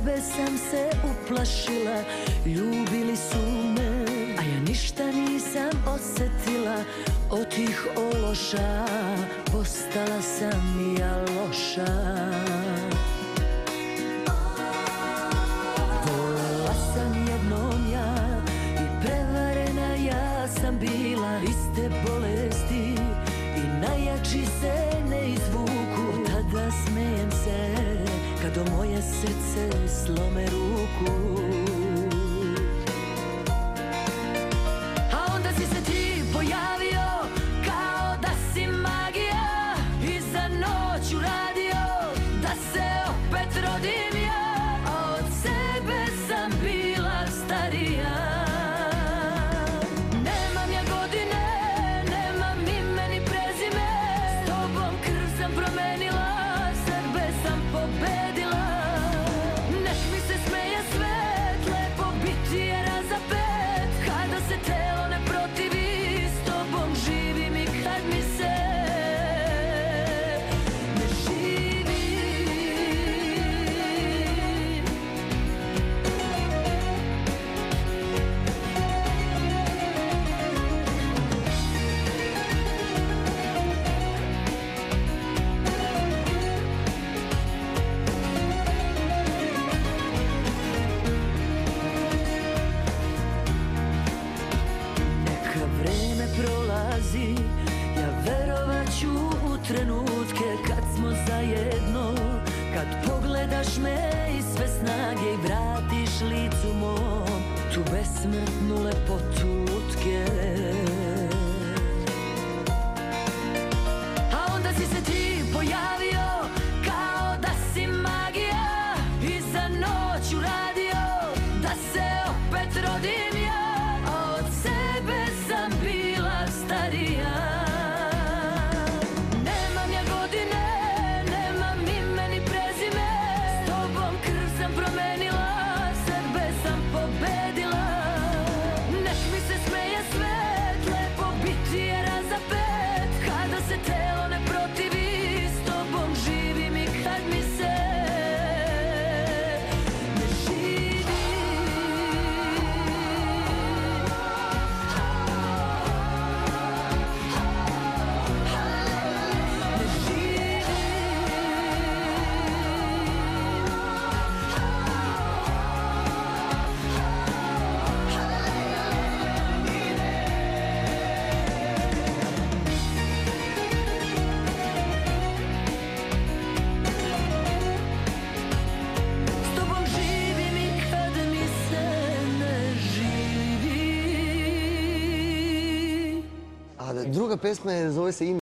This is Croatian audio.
tebe sam se uplašila Ljubili su me A ja ništa nisam osjetila. Od tih ološa Postala sam ja loša. Volala sam jednom ja I prevarena ja sam bila Iste bolesti I najjači se do moje srce slome ruku. trenutke kad smo zajedno. Kad pogledaš me i sve snage i vratiš licu mom Tu besmrtnu lepotu lutke druga pesma je, zove se